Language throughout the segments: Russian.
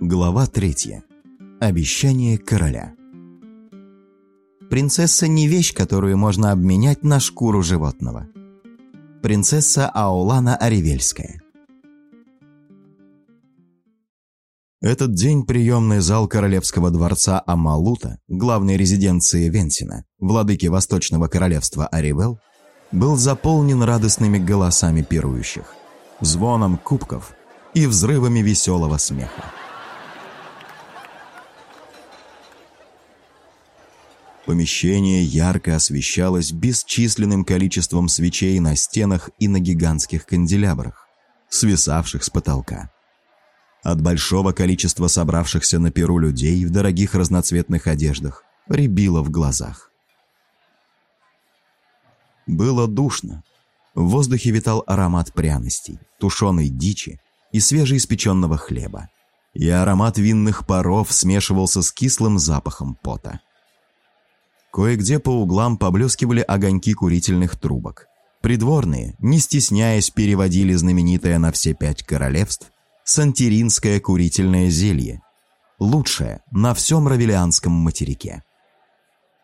Глава третья. Обещание короля. Принцесса не вещь, которую можно обменять на шкуру животного. Принцесса Аулана Аривельская. Этот день приемный зал королевского дворца Амалута, главной резиденции Венсина, владыки Восточного королевства Аривел, был заполнен радостными голосами пирующих, звоном кубков и взрывами веселого смеха. Помещение ярко освещалось бесчисленным количеством свечей на стенах и на гигантских канделябрах, свисавших с потолка. От большого количества собравшихся на перу людей в дорогих разноцветных одеждах рябило в глазах. Было душно. В воздухе витал аромат пряностей, тушеной дичи и свежеиспеченного хлеба. И аромат винных паров смешивался с кислым запахом пота. Кое-где по углам поблескивали огоньки курительных трубок. Придворные, не стесняясь, переводили знаменитое на все пять королевств сантеринское курительное зелье, лучшее на всем Равелианском материке.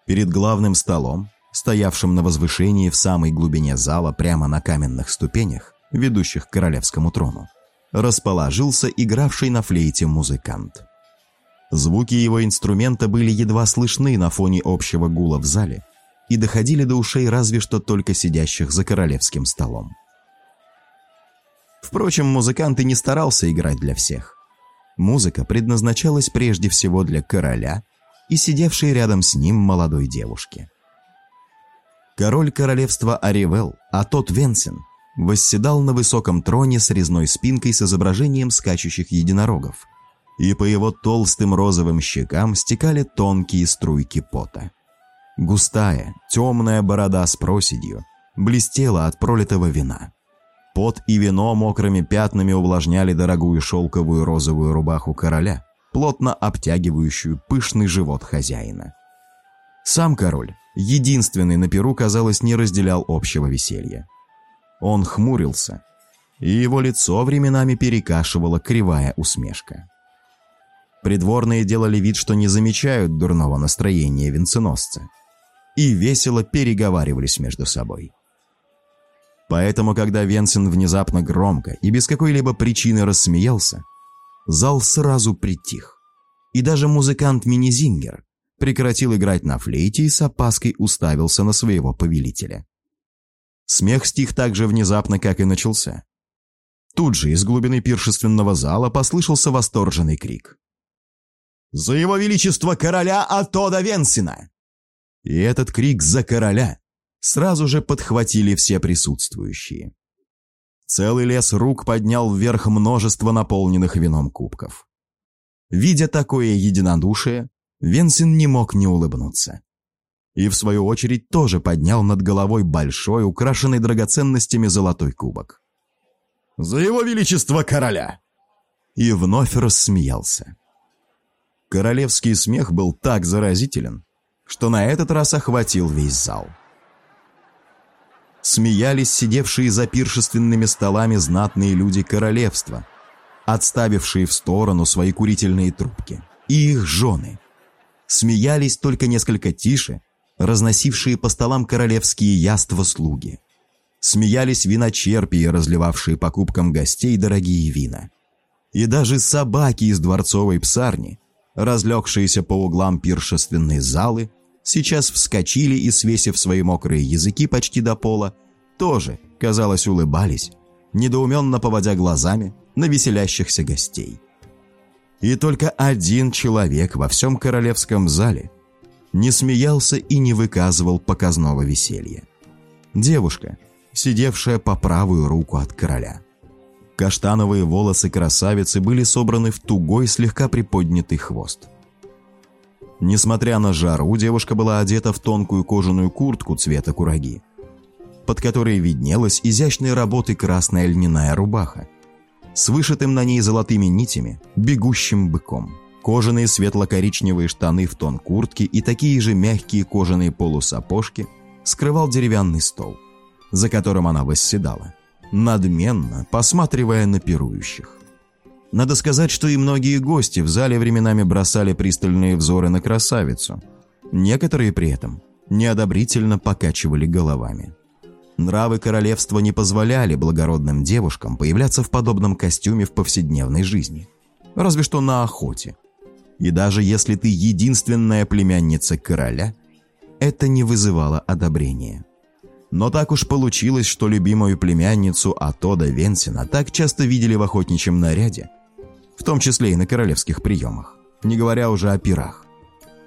Перед главным столом, стоявшим на возвышении в самой глубине зала прямо на каменных ступенях, ведущих к королевскому трону, расположился игравший на флейте музыкант. Звуки его инструмента были едва слышны на фоне общего гула в зале и доходили до ушей разве что только сидящих за королевским столом. Впрочем, музыкант и не старался играть для всех. Музыка предназначалась прежде всего для короля и сидевшей рядом с ним молодой девушки. Король королевства Аривел, а тот Венсен, восседал на высоком троне с резной спинкой с изображением скачущих единорогов – и по его толстым розовым щекам стекали тонкие струйки пота. Густая, темная борода с проседью блестела от пролитого вина. Пот и вино мокрыми пятнами увлажняли дорогую шелковую розовую рубаху короля, плотно обтягивающую пышный живот хозяина. Сам король, единственный на перу, казалось, не разделял общего веселья. Он хмурился, и его лицо временами перекашивала кривая усмешка. Придворные делали вид, что не замечают дурного настроения венценосца. И весело переговаривались между собой. Поэтому, когда Венсен внезапно громко и без какой-либо причины рассмеялся, зал сразу притих. И даже музыкант Минизингер прекратил играть на флейте и с опаской уставился на своего повелителя. Смех стих так же внезапно, как и начался. Тут же из глубины пиршественного зала послышался восторженный крик. За его величество короля Атода Венсина!» И этот крик «За короля!» сразу же подхватили все присутствующие. Целый лес рук поднял вверх множество наполненных вином кубков. Видя такое единодушие, Венсин не мог не улыбнуться. И в свою очередь тоже поднял над головой большой, украшенный драгоценностями золотой кубок. «За его величество короля!» И вновь рассмеялся. Королевский смех был так заразителен, что на этот раз охватил весь зал. Смеялись сидевшие за пиршественными столами знатные люди королевства, отставившие в сторону свои курительные трубки, и их жены. Смеялись только несколько тише, разносившие по столам королевские яства слуги. Смеялись виночерпии, разливавшие по кубкам гостей дорогие вина. И даже собаки из дворцовой псарни разлегшиеся по углам пиршественной залы, сейчас вскочили и, свесив свои мокрые языки почти до пола, тоже, казалось, улыбались, недоуменно поводя глазами на веселящихся гостей. И только один человек во всем королевском зале не смеялся и не выказывал показного веселья. Девушка, сидевшая по правую руку от короля. Каштановые волосы красавицы были собраны в тугой, слегка приподнятый хвост. Несмотря на жару, девушка была одета в тонкую кожаную куртку цвета кураги, под которой виднелась изящной работы красная льняная рубаха, с вышитым на ней золотыми нитями, бегущим быком. Кожаные светло-коричневые штаны в тон куртки и такие же мягкие кожаные полусапожки скрывал деревянный стол, за которым она восседала надменно посматривая на пирующих. Надо сказать, что и многие гости в зале временами бросали пристальные взоры на красавицу. Некоторые при этом неодобрительно покачивали головами. Нравы королевства не позволяли благородным девушкам появляться в подобном костюме в повседневной жизни. Разве что на охоте. И даже если ты единственная племянница короля, это не вызывало одобрения. Но так уж получилось, что любимую племянницу Атода Венсина так часто видели в охотничьем наряде, в том числе и на королевских приемах, не говоря уже о пирах,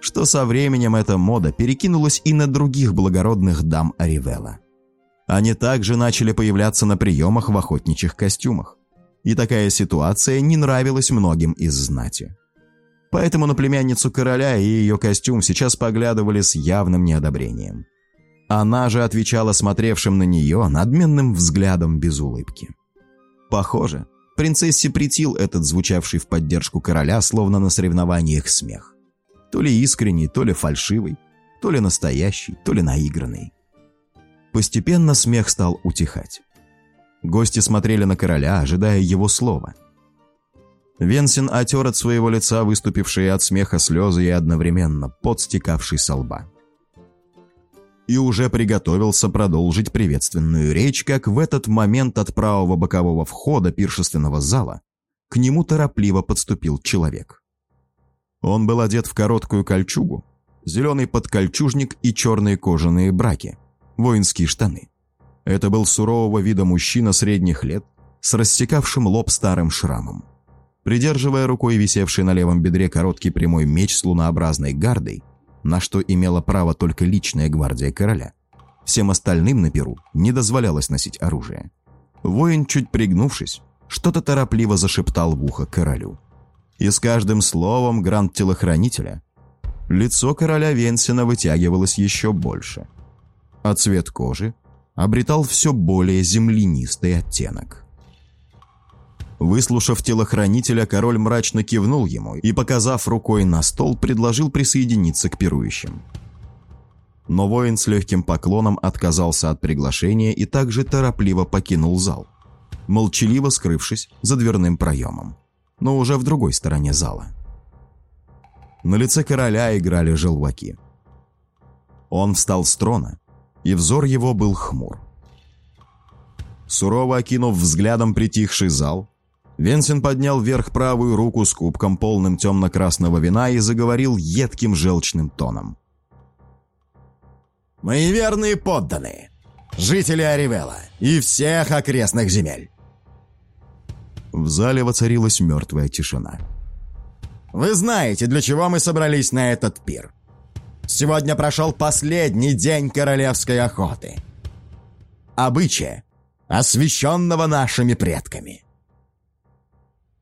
что со временем эта мода перекинулась и на других благородных дам Аривелла. Они также начали появляться на приемах в охотничьих костюмах. И такая ситуация не нравилась многим из знати. Поэтому на племянницу короля и ее костюм сейчас поглядывали с явным неодобрением. Она же отвечала смотревшим на нее надменным взглядом без улыбки. Похоже, принцессе притил этот звучавший в поддержку короля, словно на соревнованиях смех. То ли искренний, то ли фальшивый, то ли настоящий, то ли наигранный. Постепенно смех стал утихать. Гости смотрели на короля, ожидая его слова. Венсин отер от своего лица выступившие от смеха слезы и одновременно подстекавший со лба. И уже приготовился продолжить приветственную речь, как в этот момент от правого бокового входа пиршественного зала к нему торопливо подступил человек. Он был одет в короткую кольчугу, зеленый подкольчужник и черные кожаные браки – воинские штаны. Это был сурового вида мужчина средних лет с рассекавшим лоб старым шрамом. Придерживая рукой висевший на левом бедре короткий прямой меч с лунообразной гардой, на что имела право только личная гвардия короля, всем остальным на Перу не дозволялось носить оружие. Воин, чуть пригнувшись, что-то торопливо зашептал в ухо королю. И с каждым словом гранд-телохранителя лицо короля Венсина вытягивалось еще больше – а цвет кожи обретал все более землянистый оттенок. Выслушав телохранителя, король мрачно кивнул ему и, показав рукой на стол, предложил присоединиться к пирующим. Но воин с легким поклоном отказался от приглашения и также торопливо покинул зал, молчаливо скрывшись за дверным проемом, но уже в другой стороне зала. На лице короля играли желваки. Он встал с трона и взор его был хмур. Сурово окинув взглядом притихший зал, Венсин поднял вверх правую руку с кубком, полным темно-красного вина, и заговорил едким желчным тоном. «Мои верные подданные, жители Аривела и всех окрестных земель!» В зале воцарилась мертвая тишина. «Вы знаете, для чего мы собрались на этот пир. Сегодня прошел последний день королевской охоты. Обычая, освященного нашими предками.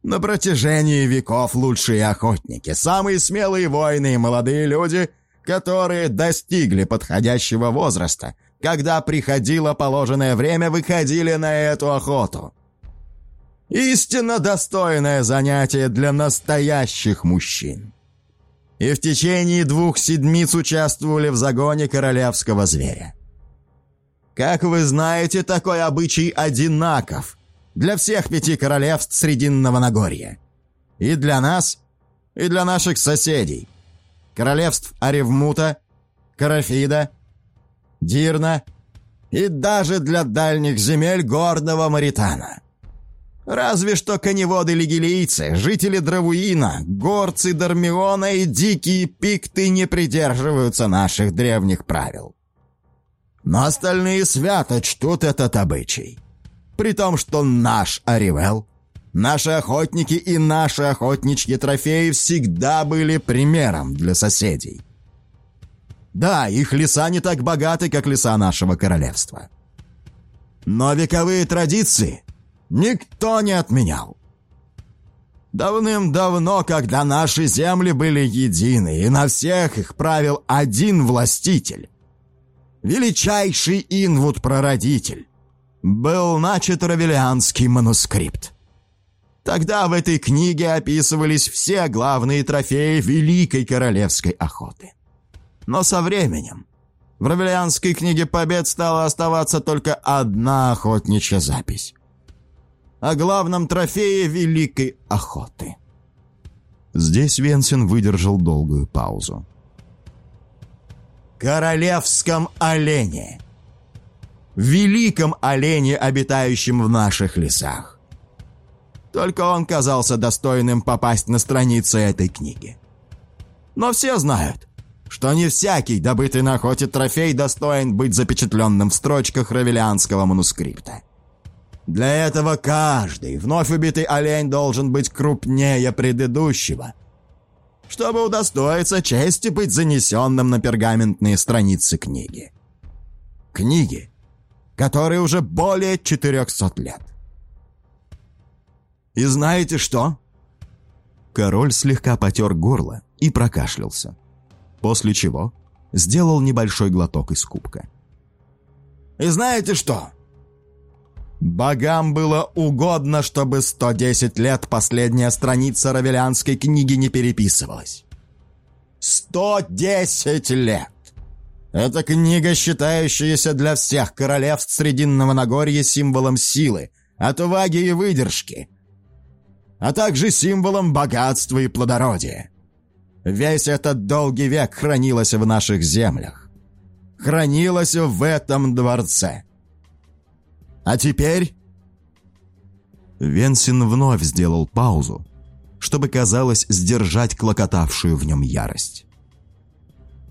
На протяжении веков лучшие охотники, самые смелые воины и молодые люди, которые достигли подходящего возраста, когда приходило положенное время, выходили на эту охоту. Истинно достойное занятие для настоящих мужчин и в течение двух седмиц участвовали в загоне королевского зверя. Как вы знаете, такой обычай одинаков для всех пяти королевств Срединного Нагорья. И для нас, и для наших соседей. Королевств Аревмута, Карафида, Дирна и даже для дальних земель горного Маритана. Разве что коневоды-лигилийцы, жители Дравуина, горцы Дармиона и дикие пикты не придерживаются наших древних правил. Но остальные свято чтут этот обычай. При том, что наш Аривел, наши охотники и наши охотничьи трофеи всегда были примером для соседей. Да, их леса не так богаты, как леса нашего королевства. Но вековые традиции никто не отменял. Давным-давно, когда наши земли были едины, и на всех их правил один властитель, величайший Инвуд-прародитель, был начат равелианский манускрипт. Тогда в этой книге описывались все главные трофеи Великой Королевской охоты. Но со временем в Равелианской книге побед стала оставаться только одна охотничья запись о главном трофее Великой Охоты». Здесь Венсин выдержал долгую паузу. «Королевском олене! Великом олене, обитающем в наших лесах. Только он казался достойным попасть на страницы этой книги. Но все знают, что не всякий добытый на охоте трофей достоин быть запечатленным в строчках равелианского манускрипта. Для этого каждый вновь убитый олень должен быть крупнее предыдущего, чтобы удостоиться чести быть занесенным на пергаментные страницы книги. Книги, которой уже более 400 лет. И знаете что? Король слегка потер горло и прокашлялся, после чего сделал небольшой глоток из кубка. И знаете что? Богам было угодно, чтобы 110 лет последняя страница Равелианской книги не переписывалась. 110 лет! Эта книга, считающаяся для всех королевств Срединного Нагорья символом силы, отваги и выдержки, а также символом богатства и плодородия. Весь этот долгий век хранилась в наших землях. Хранилась в этом дворце. А теперь...» Венсин вновь сделал паузу, чтобы, казалось, сдержать клокотавшую в нем ярость.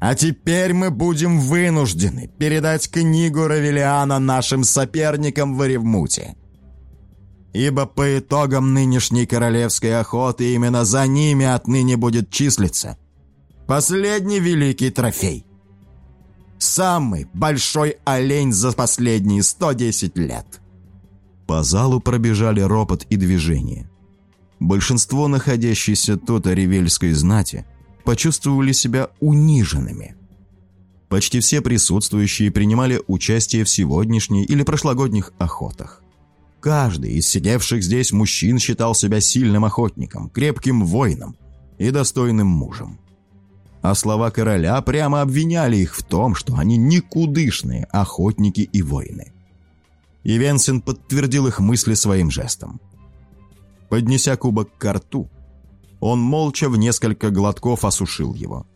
«А теперь мы будем вынуждены передать книгу Равелиана нашим соперникам в Оревмуте. Ибо по итогам нынешней королевской охоты именно за ними отныне будет числиться последний великий трофей. Самый большой олень за последние 110 лет. По залу пробежали ропот и движение. Большинство находящейся тут ревельской знати почувствовали себя униженными. Почти все присутствующие принимали участие в сегодняшней или прошлогодних охотах. Каждый из сидевших здесь мужчин считал себя сильным охотником, крепким воином и достойным мужем а слова короля прямо обвиняли их в том, что они никудышные охотники и воины. И Венсен подтвердил их мысли своим жестом. Поднеся кубок к рту, он молча в несколько глотков осушил его.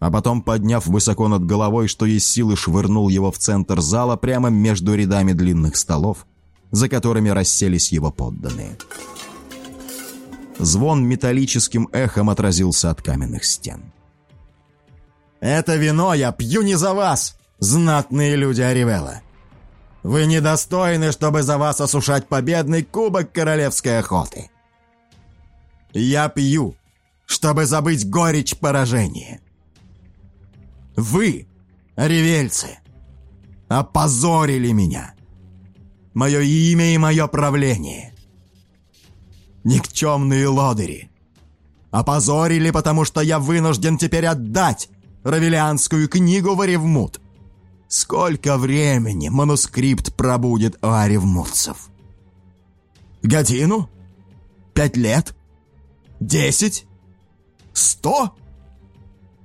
А потом, подняв высоко над головой, что есть силы, швырнул его в центр зала прямо между рядами длинных столов, за которыми расселись его подданные. Звон металлическим эхом отразился от каменных стен. Это вино я пью не за вас, знатные люди Аривелла. Вы недостойны, чтобы за вас осушать победный кубок королевской охоты. Я пью, чтобы забыть горечь поражения. Вы, ревельцы, опозорили меня. Мое имя и мое правление. Никчемные лодыри. Опозорили, потому что я вынужден теперь отдать Равелианскую книгу в Оревмут. Сколько времени манускрипт пробудет у оревмутцев? Годину? Пять лет? Десять? Сто?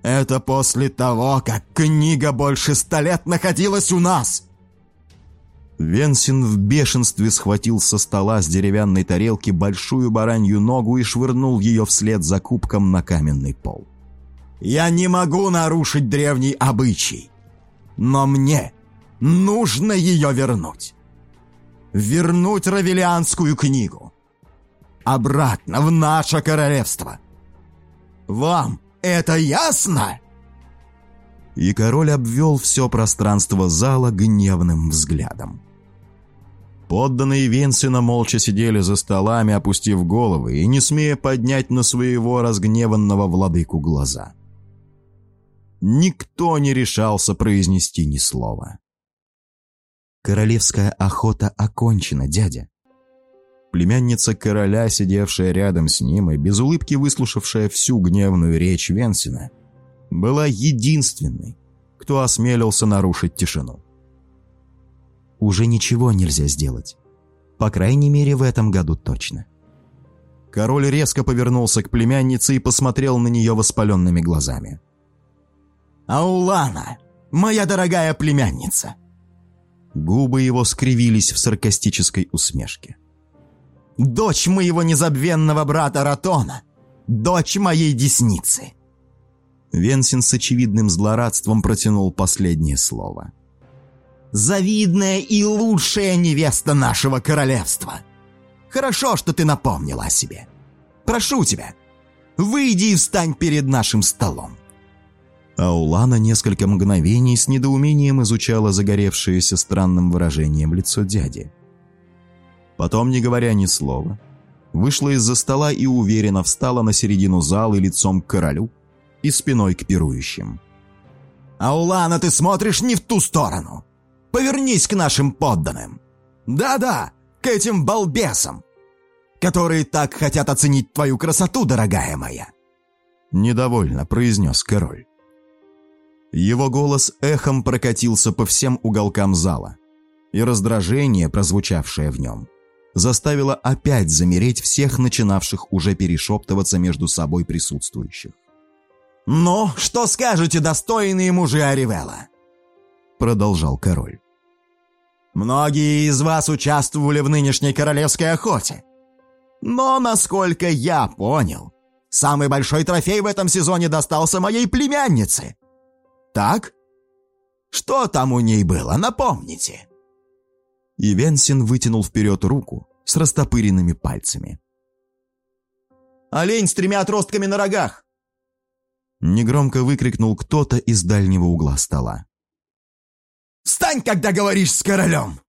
Это после того, как книга больше ста лет находилась у нас. Венсин в бешенстве схватил со стола с деревянной тарелки большую баранью ногу и швырнул ее вслед за кубком на каменный пол. Я не могу нарушить древний обычай. Но мне нужно ее вернуть. Вернуть Равелианскую книгу. Обратно в наше королевство. Вам это ясно?» И король обвел все пространство зала гневным взглядом. Подданные Венсина молча сидели за столами, опустив головы и не смея поднять на своего разгневанного владыку глаза. — никто не решался произнести ни слова. «Королевская охота окончена, дядя». Племянница короля, сидевшая рядом с ним и без улыбки выслушавшая всю гневную речь Венсина, была единственной, кто осмелился нарушить тишину. «Уже ничего нельзя сделать. По крайней мере, в этом году точно». Король резко повернулся к племяннице и посмотрел на нее воспаленными глазами. Аулана, моя дорогая племянница!» Губы его скривились в саркастической усмешке. Дочь моего незабвенного брата Ратона, дочь моей десницы». Венсин с очевидным злорадством протянул последнее слово. «Завидная и лучшая невеста нашего королевства. Хорошо, что ты напомнила о себе. Прошу тебя, выйди и встань перед нашим столом». Аулана несколько мгновений с недоумением изучала загоревшееся странным выражением лицо дяди. Потом, не говоря ни слова, вышла из-за стола и уверенно встала на середину зала лицом к королю и спиной к пирующим. «Аулана, ты смотришь не в ту сторону! Повернись к нашим подданным! Да-да, к этим балбесам, которые так хотят оценить твою красоту, дорогая моя!» Недовольно произнес король. Его голос эхом прокатился по всем уголкам зала, и раздражение, прозвучавшее в нем, заставило опять замереть всех начинавших уже перешептываться между собой присутствующих. «Ну, что скажете, достойные мужи Аривелла?» Продолжал король. «Многие из вас участвовали в нынешней королевской охоте. Но, насколько я понял, самый большой трофей в этом сезоне достался моей племяннице. Так? Что там у ней было, напомните?» И Венсин вытянул вперед руку с растопыренными пальцами. «Олень с тремя отростками на рогах!» Негромко выкрикнул кто-то из дальнего угла стола. «Встань, когда говоришь с королем!»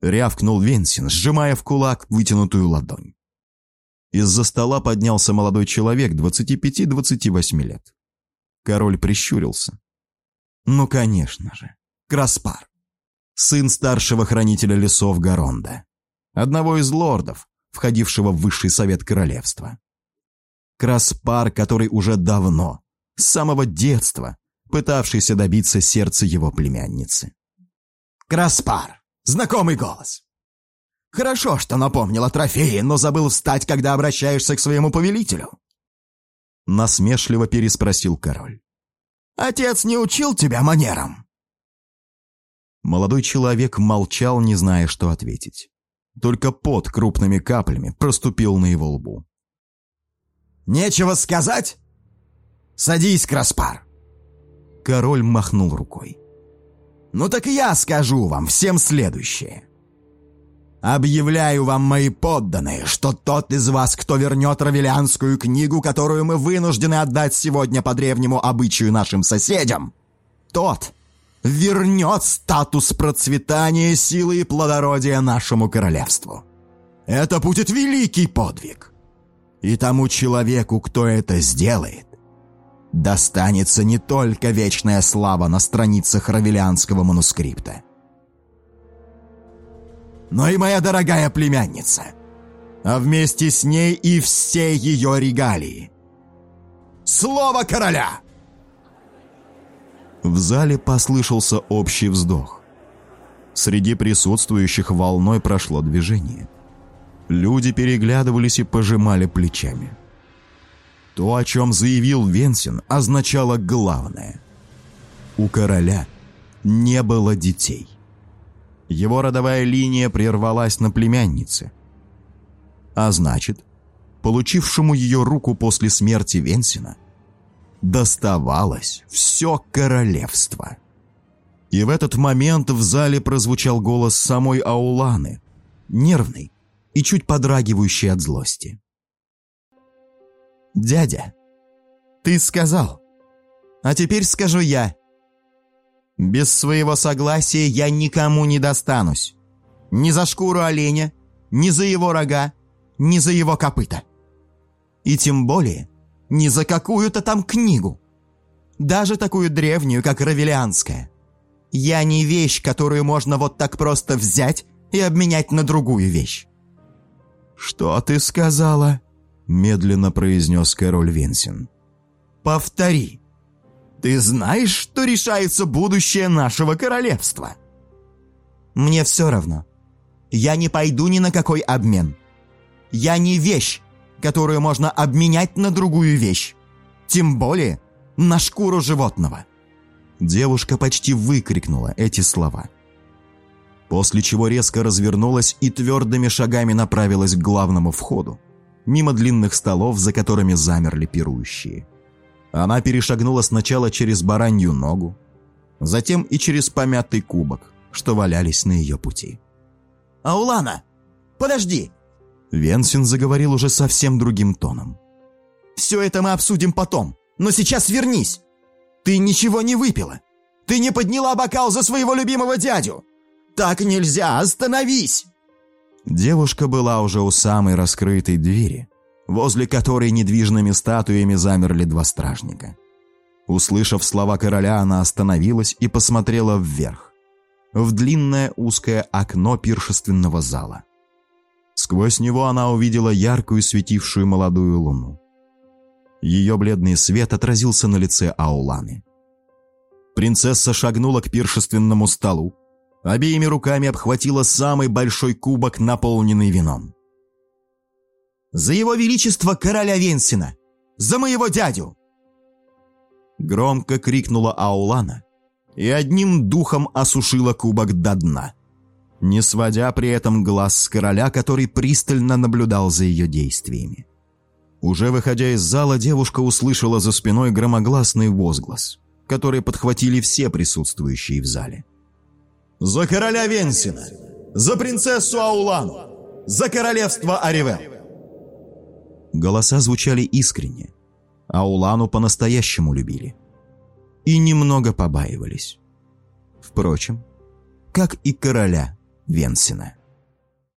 Рявкнул Венсин, сжимая в кулак вытянутую ладонь. Из-за стола поднялся молодой человек 25-28 лет. Король прищурился. Ну, конечно же, Краспар. Сын старшего хранителя лесов Гаронда. Одного из лордов, входившего в высший совет королевства. Краспар, который уже давно, с самого детства, пытавшийся добиться сердца его племянницы. Краспар. Знакомый голос. Хорошо, что напомнил о трофее, но забыл встать, когда обращаешься к своему повелителю. Насмешливо переспросил король. Отец не учил тебя манерам?» Молодой человек молчал, не зная, что ответить. Только пот крупными каплями проступил на его лбу. «Нечего сказать? Садись, Краспар!» Король махнул рукой. «Ну так я скажу вам всем следующее. Объявляю вам, мои подданные, что тот из вас, кто вернет Равелианскую книгу, которую мы вынуждены отдать сегодня по древнему обычаю нашим соседям, тот вернет статус процветания, силы и плодородия нашему королевству. Это будет великий подвиг. И тому человеку, кто это сделает, достанется не только вечная слава на страницах равелианского манускрипта, но и моя дорогая племянница. А вместе с ней и все ее регалии. Слово короля!» В зале послышался общий вздох. Среди присутствующих волной прошло движение. Люди переглядывались и пожимали плечами. То, о чем заявил Венсин, означало главное. У короля не было детей. Его родовая линия прервалась на племяннице. А значит, получившему ее руку после смерти Венсина, доставалось все королевство. И в этот момент в зале прозвучал голос самой Ауланы, нервный и чуть подрагивающий от злости. «Дядя, ты сказал, а теперь скажу я. Без своего согласия я никому не достанусь. Ни за шкуру оленя, ни за его рога, ни за его копыта. И тем более ни за какую-то там книгу. Даже такую древнюю, как Равелианская. Я не вещь, которую можно вот так просто взять и обменять на другую вещь. «Что ты сказала?» – медленно произнес король Винсен. «Повтори», ты знаешь, что решается будущее нашего королевства?» «Мне все равно. Я не пойду ни на какой обмен. Я не вещь, которую можно обменять на другую вещь. Тем более на шкуру животного». Девушка почти выкрикнула эти слова. после чего резко развернулась и твердыми шагами направилась к главному входу, мимо длинных столов, за которыми замерли пирующие. Она перешагнула сначала через баранью ногу, затем и через помятый кубок, что валялись на ее пути. «Аулана, подожди!» Венсин заговорил уже совсем другим тоном. «Все это мы обсудим потом, но сейчас вернись! Ты ничего не выпила! Ты не подняла бокал за своего любимого дядю! Так нельзя, остановись!» Девушка была уже у самой раскрытой двери, возле которой недвижными статуями замерли два стражника. Услышав слова короля, она остановилась и посмотрела вверх, в длинное узкое окно пиршественного зала. Сквозь него она увидела яркую светившую молодую луну. Ее бледный свет отразился на лице Ауланы. Принцесса шагнула к пиршественному столу, обеими руками обхватила самый большой кубок, наполненный вином. «За его величество короля Венсина! За моего дядю!» Громко крикнула Аулана и одним духом осушила кубок до дна, не сводя при этом глаз с короля, который пристально наблюдал за ее действиями. Уже выходя из зала, девушка услышала за спиной громогласный возглас, который подхватили все присутствующие в зале. «За короля Венсина! За принцессу Аулану! За королевство Аривел!» Голоса звучали искренне, Аулану по-настоящему любили. И немного побаивались. Впрочем, как и короля Венсина.